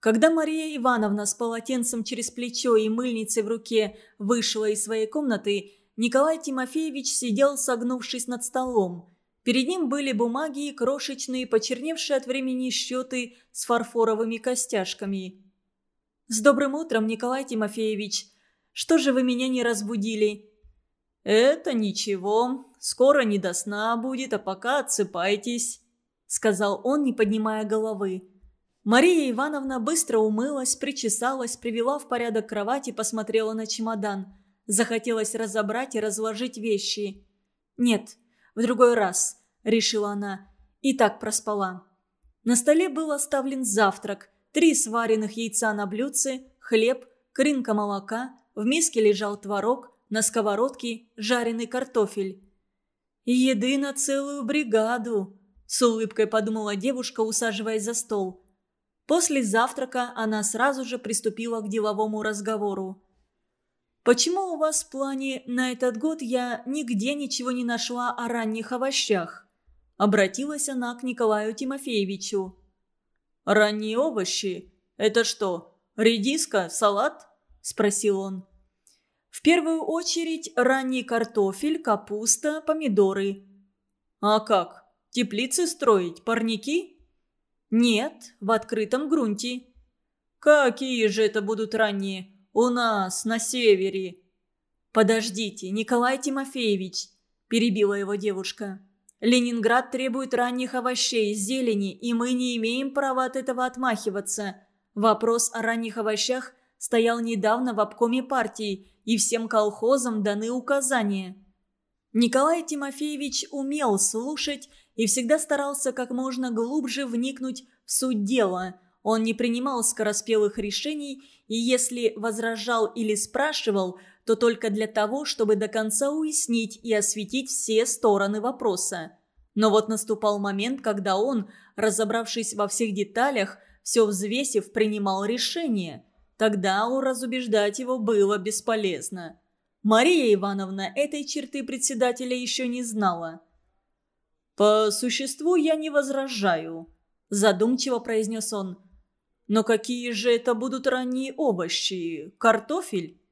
Когда Мария Ивановна с полотенцем через плечо и мыльницей в руке вышла из своей комнаты, Николай Тимофеевич сидел, согнувшись над столом. Перед ним были бумаги и крошечные, почерневшие от времени счеты с фарфоровыми костяшками. «С добрым утром, Николай Тимофеевич! Что же вы меня не разбудили?» «Это ничего. Скоро не до сна будет, а пока отсыпайтесь», — сказал он, не поднимая головы. Мария Ивановна быстро умылась, причесалась, привела в порядок кровать и посмотрела на чемодан. Захотелось разобрать и разложить вещи. «Нет, в другой раз», — решила она. И так проспала. На столе был оставлен завтрак. Три сваренных яйца на блюдце, хлеб, крынка молока, в миске лежал творог, на сковородке жареный картофель. «Еды на целую бригаду», — с улыбкой подумала девушка, усаживаясь за стол. После завтрака она сразу же приступила к деловому разговору. «Почему у вас в плане на этот год я нигде ничего не нашла о ранних овощах?» Обратилась она к Николаю Тимофеевичу. «Ранние овощи? Это что, редиска, салат?» – спросил он. «В первую очередь ранний картофель, капуста, помидоры». «А как? Теплицы строить, парники?» «Нет, в открытом грунте». «Какие же это будут ранние? У нас, на севере». «Подождите, Николай Тимофеевич», – перебила его девушка. Ленинград требует ранних овощей, зелени, и мы не имеем права от этого отмахиваться. Вопрос о ранних овощах стоял недавно в обкоме партии, и всем колхозам даны указания. Николай Тимофеевич умел слушать и всегда старался как можно глубже вникнуть в суть дела. Он не принимал скороспелых решений, и если возражал или спрашивал, то только для того, чтобы до конца уяснить и осветить все стороны вопроса. Но вот наступал момент, когда он, разобравшись во всех деталях, все взвесив, принимал решение. Тогда уразубеждать его было бесполезно. Мария Ивановна этой черты председателя еще не знала. «По существу я не возражаю», – задумчиво произнес он. «Но какие же это будут ранние овощи? Картофель?»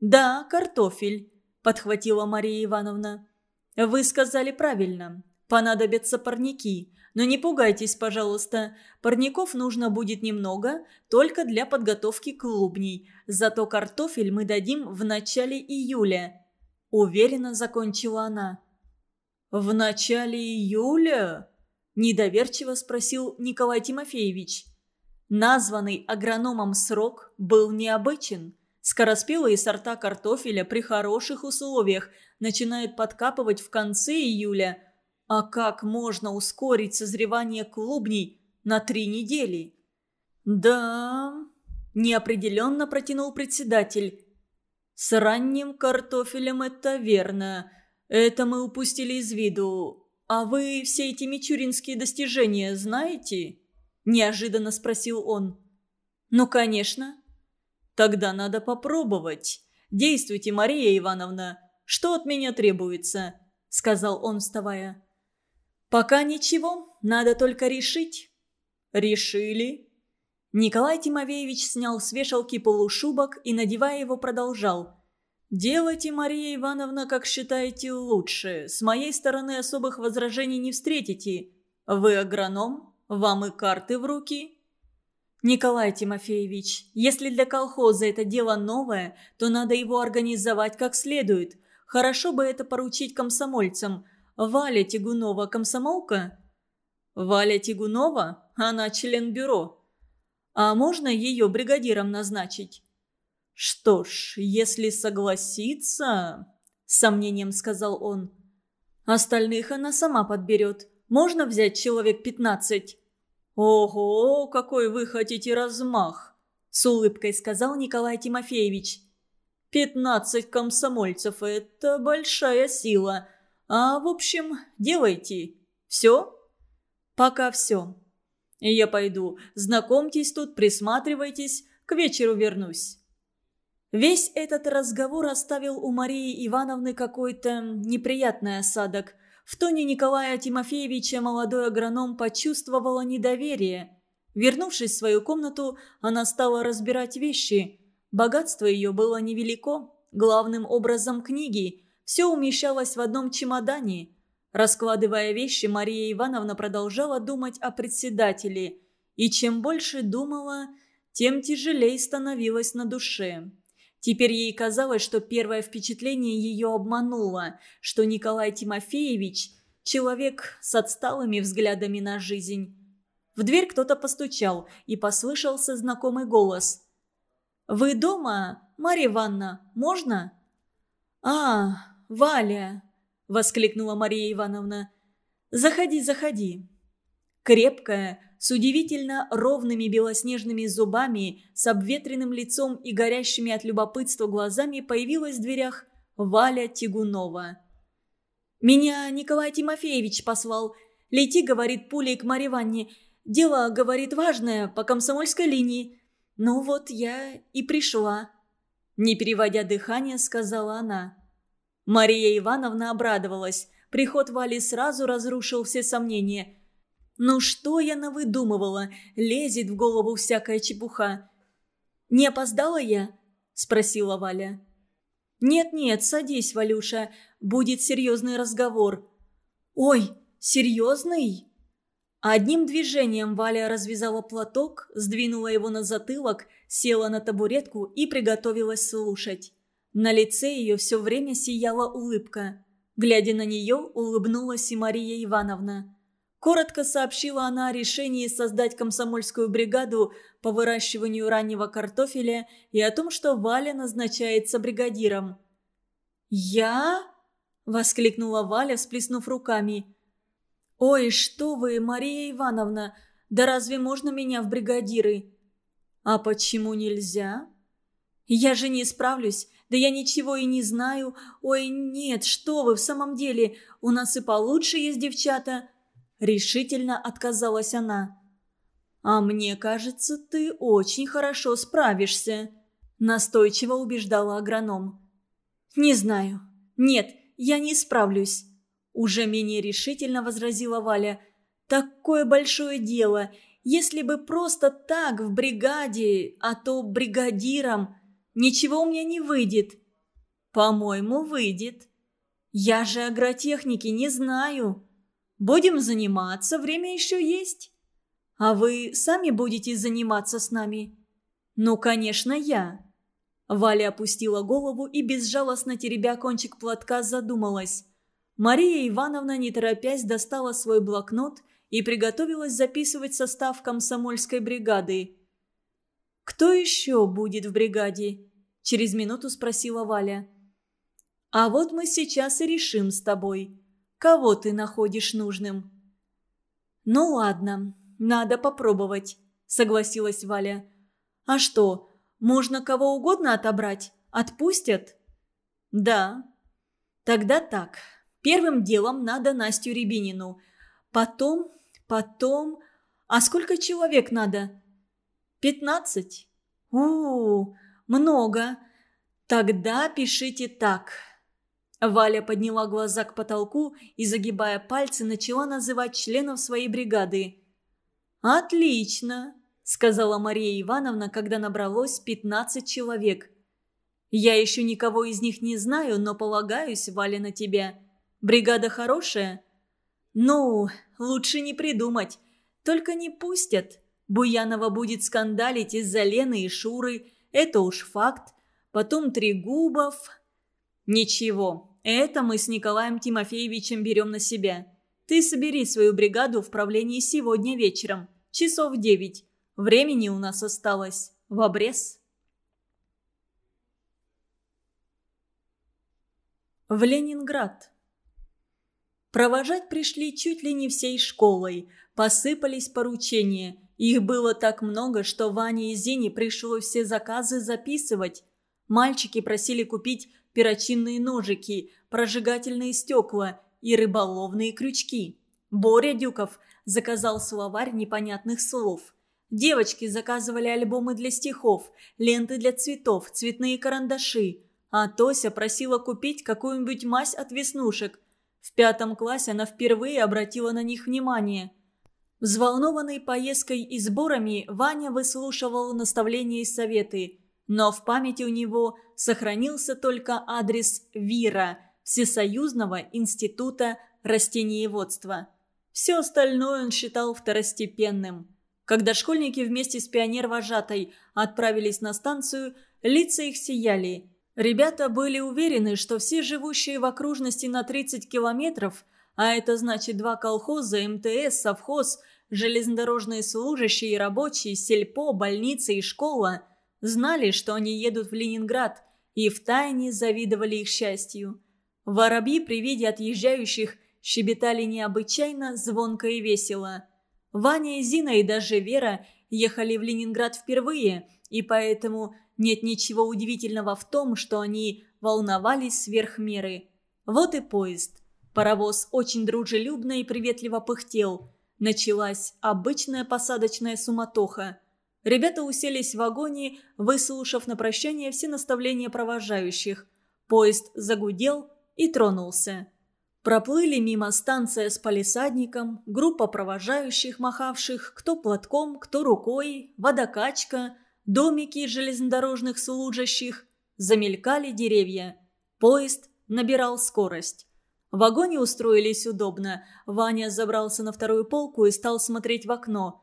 «Да, картофель», – подхватила Мария Ивановна. «Вы сказали правильно. Понадобятся парники. Но не пугайтесь, пожалуйста. Парников нужно будет немного, только для подготовки клубней. Зато картофель мы дадим в начале июля». Уверенно закончила она. «В начале июля?» – недоверчиво спросил Николай Тимофеевич. Названный агрономом срок был необычен – Скороспелые сорта картофеля при хороших условиях начинают подкапывать в конце июля. А как можно ускорить созревание клубней на три недели? «Да...» – неопределенно протянул председатель. «С ранним картофелем это верно. Это мы упустили из виду. А вы все эти мичуринские достижения знаете?» – неожиданно спросил он. «Ну, конечно», Тогда надо попробовать. Действуйте, Мария Ивановна. Что от меня требуется?» – сказал он, вставая. «Пока ничего. Надо только решить». «Решили?» Николай Тимофеевич снял с вешалки полушубок и, надевая его, продолжал. «Делайте, Мария Ивановна, как считаете лучше. С моей стороны особых возражений не встретите. Вы агроном? Вам и карты в руки?» «Николай Тимофеевич, если для колхоза это дело новое, то надо его организовать как следует. Хорошо бы это поручить комсомольцам. Валя Тягунова комсомолка?» «Валя Тягунова? Она член бюро. А можно ее бригадиром назначить?» «Что ж, если согласится...» — с сомнением сказал он. «Остальных она сама подберет. Можно взять человек пятнадцать?» «Ого, какой вы хотите размах!» – с улыбкой сказал Николай Тимофеевич. «Пятнадцать комсомольцев – это большая сила. А, в общем, делайте. Все?» «Пока все». «Я пойду. Знакомьтесь тут, присматривайтесь. К вечеру вернусь». Весь этот разговор оставил у Марии Ивановны какой-то неприятный осадок – в тоне Николая Тимофеевича молодой агроном почувствовала недоверие. Вернувшись в свою комнату, она стала разбирать вещи. Богатство ее было невелико, главным образом книги. Все умещалось в одном чемодане. Раскладывая вещи, Мария Ивановна продолжала думать о председателе. И чем больше думала, тем тяжелее становилось на душе. Теперь ей казалось, что первое впечатление ее обмануло, что Николай Тимофеевич – человек с отсталыми взглядами на жизнь. В дверь кто-то постучал, и послышался знакомый голос. «Вы дома, Марья Ивановна, можно?» «А, Валя!» – воскликнула Мария Ивановна. «Заходи, заходи». Крепкая, с удивительно ровными белоснежными зубами, с обветренным лицом и горящими от любопытства глазами появилась в дверях Валя Тигунова. «Меня Николай Тимофеевич послал. Лети, — говорит, — пулей к Марье Ванне. Дело, — говорит, — важное, по комсомольской линии. Ну вот я и пришла». Не переводя дыхание, сказала она. Мария Ивановна обрадовалась. Приход Вали сразу разрушил все сомнения. «Ну что я навыдумывала? Лезет в голову всякая чепуха». «Не опоздала я?» – спросила Валя. «Нет-нет, садись, Валюша. Будет серьезный разговор». «Ой, серьезный?» Одним движением Валя развязала платок, сдвинула его на затылок, села на табуретку и приготовилась слушать. На лице ее все время сияла улыбка. Глядя на нее, улыбнулась и Мария Ивановна. Коротко сообщила она о решении создать комсомольскую бригаду по выращиванию раннего картофеля и о том, что Валя назначается бригадиром. «Я?» – воскликнула Валя, всплеснув руками. «Ой, что вы, Мария Ивановна, да разве можно меня в бригадиры?» «А почему нельзя?» «Я же не справлюсь, да я ничего и не знаю. Ой, нет, что вы, в самом деле, у нас и получше есть девчата». Решительно отказалась она. «А мне кажется, ты очень хорошо справишься», – настойчиво убеждала агроном. «Не знаю. Нет, я не справлюсь. Уже менее решительно возразила Валя. «Такое большое дело. Если бы просто так в бригаде, а то бригадиром, ничего у меня не выйдет». «По-моему, выйдет. Я же агротехники не знаю. Будем заниматься, время еще есть. А вы сами будете заниматься с нами?» «Ну, конечно, я». Валя опустила голову и, безжалостно теребя кончик платка, задумалась. Мария Ивановна, не торопясь, достала свой блокнот и приготовилась записывать состав комсомольской бригады. «Кто еще будет в бригаде?» – через минуту спросила Валя. «А вот мы сейчас и решим с тобой. Кого ты находишь нужным?» «Ну ладно, надо попробовать», – согласилась Валя. «А что, можно кого угодно отобрать? Отпустят?» «Да». «Тогда так, Первым делом надо Настю Рябинину. Потом, потом... А сколько человек надо? Пятнадцать. у, -у, -у много. Тогда пишите так. Валя подняла глаза к потолку и, загибая пальцы, начала называть членов своей бригады. «Отлично», — сказала Мария Ивановна, когда набралось пятнадцать человек. «Я еще никого из них не знаю, но полагаюсь, Валя, на тебя. Бригада хорошая? Ну, лучше не придумать. Только не пустят. Буянова будет скандалить из-за Лены и Шуры. Это уж факт. Потом Трегубов. Ничего, это мы с Николаем Тимофеевичем берем на себя. Ты собери свою бригаду в правлении сегодня вечером. Часов девять. Времени у нас осталось. В обрез. В Ленинград. Провожать пришли чуть ли не всей школой. Посыпались поручения. Их было так много, что Ване и Зине пришлось все заказы записывать. Мальчики просили купить перочинные ножики, прожигательные стекла и рыболовные крючки. Боря Дюков заказал словарь непонятных слов. Девочки заказывали альбомы для стихов, ленты для цветов, цветные карандаши. А Тося просила купить какую-нибудь мазь от веснушек, в пятом классе она впервые обратила на них внимание. Взволнованный поездкой и сборами, Ваня выслушивал наставления и советы, но в памяти у него сохранился только адрес ВИРа – Всесоюзного института растениеводства. Все остальное он считал второстепенным. Когда школьники вместе с пионер-вожатой отправились на станцию, лица их сияли. Ребята были уверены, что все живущие в окружности на 30 километров, а это значит два колхоза, МТС, совхоз, железнодорожные служащие и рабочие, сельпо, больница и школа, знали, что они едут в Ленинград, и втайне завидовали их счастью. Воробьи при виде отъезжающих щебетали необычайно звонко и весело – Ваня и Зина и даже Вера ехали в Ленинград впервые, и поэтому нет ничего удивительного в том, что они волновались сверх меры. Вот и поезд. Паровоз очень дружелюбно и приветливо пыхтел. Началась обычная посадочная суматоха. Ребята уселись в вагоне, выслушав на прощание все наставления провожающих. Поезд загудел и тронулся. Проплыли мимо станция с палисадником, группа провожающих, махавших кто платком, кто рукой, водокачка, домики железнодорожных служащих. Замелькали деревья. Поезд набирал скорость. В вагоне устроились удобно. Ваня забрался на вторую полку и стал смотреть в окно.